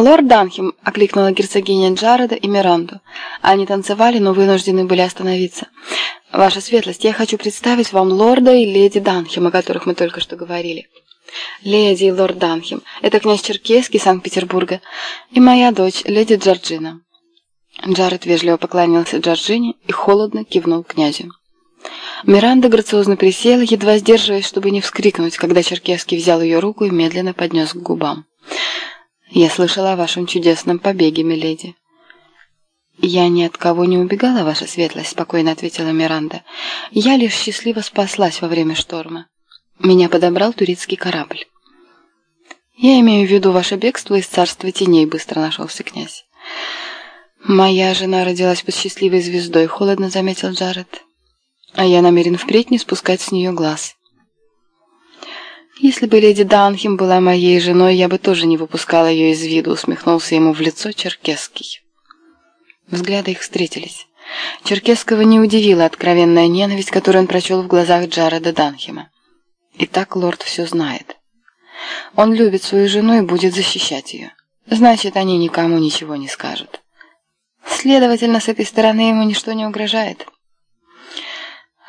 «Лорд Данхем!» — окликнула герцогиня Джареда и Миранду. Они танцевали, но вынуждены были остановиться. «Ваша светлость, я хочу представить вам лорда и леди Данхем, о которых мы только что говорили». «Леди и лорд Данхем, это князь Черкесский Санкт-Петербурга и моя дочь, леди Джорджина». Джаред вежливо поклонился Джорджине и холодно кивнул князю. Миранда грациозно присела, едва сдерживаясь, чтобы не вскрикнуть, когда Черкесский взял ее руку и медленно поднес к губам. «Я слышала о вашем чудесном побеге, миледи». «Я ни от кого не убегала, ваша светлость», — спокойно ответила Миранда. «Я лишь счастливо спаслась во время шторма. Меня подобрал турецкий корабль». «Я имею в виду ваше бегство из царства теней», — быстро нашелся князь. «Моя жена родилась под счастливой звездой», — холодно заметил Джаред. «А я намерен впредь не спускать с нее глаз». «Если бы леди Данхем была моей женой, я бы тоже не выпускала ее из виду», — усмехнулся ему в лицо Черкесский. Взгляды их встретились. Черкесского не удивила откровенная ненависть, которую он прочел в глазах Джареда Данхема. И так лорд все знает. Он любит свою жену и будет защищать ее. Значит, они никому ничего не скажут. Следовательно, с этой стороны ему ничто не угрожает.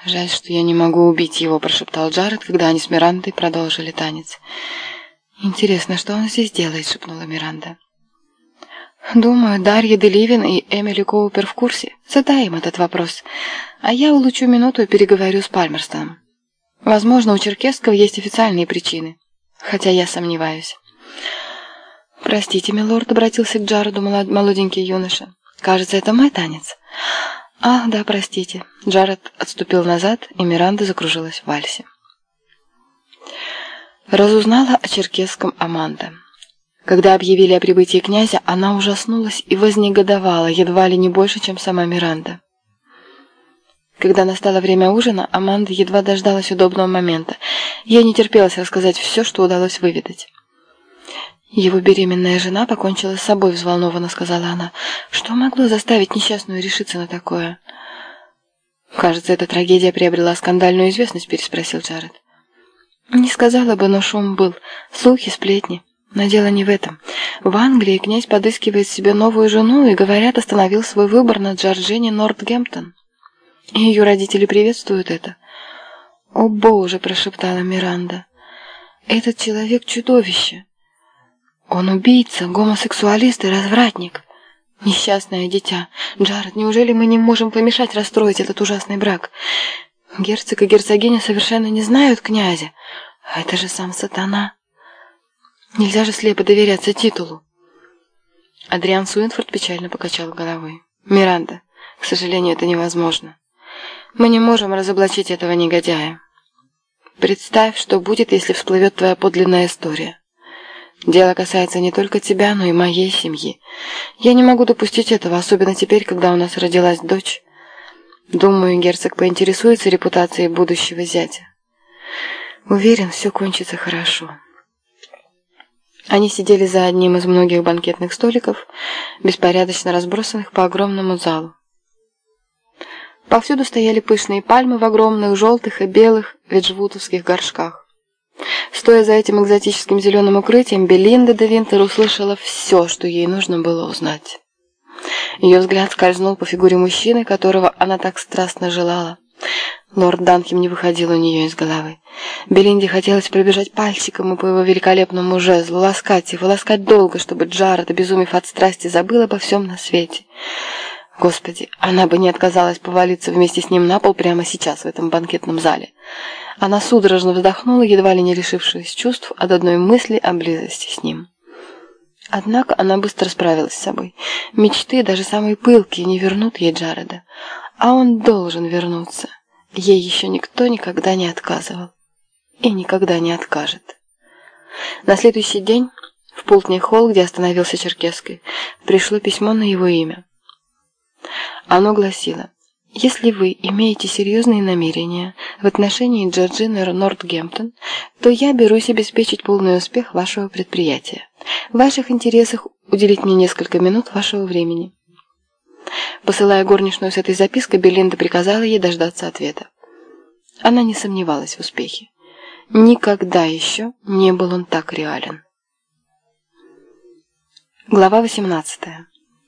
«Жаль, что я не могу убить его», – прошептал Джаред, когда они с Мирандой продолжили танец. «Интересно, что он здесь делает?» – шепнула Миранда. «Думаю, Дарья Деливин и Эмили Коупер в курсе. Задай им этот вопрос. А я улучшу минуту и переговорю с Пальмерстоном. Возможно, у Черкесского есть официальные причины, хотя я сомневаюсь». «Простите, милорд», — обратился к Джареду молоденький юноша. «Кажется, это мой танец». «Ах, да, простите». Джаред отступил назад, и Миранда закружилась в вальсе. Разузнала о черкесском Аманда. Когда объявили о прибытии князя, она ужаснулась и вознегодовала, едва ли не больше, чем сама Миранда. Когда настало время ужина, Аманда едва дождалась удобного момента. Ей не терпелось рассказать все, что удалось выведать. «Его беременная жена покончила с собой», — взволнованно сказала она. «Что могло заставить несчастную решиться на такое?» «Кажется, эта трагедия приобрела скандальную известность», — переспросил Джаред. «Не сказала бы, но шум был. Слухи, сплетни. Но дело не в этом. В Англии князь подыскивает себе новую жену и, говорят, остановил свой выбор на Джорджине Нортгемптон. Ее родители приветствуют это». «О, Боже!» – прошептала Миранда. «Этот человек – чудовище!» Он убийца, гомосексуалист и развратник. Несчастное дитя. Джаред, неужели мы не можем помешать расстроить этот ужасный брак? Герцог и герцогиня совершенно не знают князя. А это же сам сатана. Нельзя же слепо доверяться титулу. Адриан Суинфорд печально покачал головой. «Миранда, к сожалению, это невозможно. Мы не можем разоблачить этого негодяя. Представь, что будет, если всплывет твоя подлинная история. Дело касается не только тебя, но и моей семьи. Я не могу допустить этого, особенно теперь, когда у нас родилась дочь. Думаю, герцог поинтересуется репутацией будущего зятя. Уверен, все кончится хорошо. Они сидели за одним из многих банкетных столиков, беспорядочно разбросанных по огромному залу. Повсюду стояли пышные пальмы в огромных желтых и белых веджвутовских горшках. Стоя за этим экзотическим зеленым укрытием, Белинда де Винтер услышала все, что ей нужно было узнать. Ее взгляд скользнул по фигуре мужчины, которого она так страстно желала. Лорд Данхем не выходил у нее из головы. Белинде хотелось пробежать пальчиком по его великолепному жезлу, ласкать его, ласкать долго, чтобы Джаред, обезумев от страсти, забыл обо всем на свете. Господи, она бы не отказалась повалиться вместе с ним на пол прямо сейчас в этом банкетном зале. Она судорожно вздохнула, едва ли не лишившись чувств от одной мысли о близости с ним. Однако она быстро справилась с собой. Мечты, даже самые пылкие, не вернут ей Джареда. А он должен вернуться. Ей еще никто никогда не отказывал. И никогда не откажет. На следующий день в Пултний холл, где остановился Черкесский, пришло письмо на его имя. Оно гласило если вы имеете серьезные намерения в отношении Джорджины Нортгемптон, то я берусь обеспечить полный успех вашего предприятия. В ваших интересах уделить мне несколько минут вашего времени. Посылая горничную с этой запиской, Белинда приказала ей дождаться ответа. Она не сомневалась в успехе. Никогда еще не был он так реален. Глава 18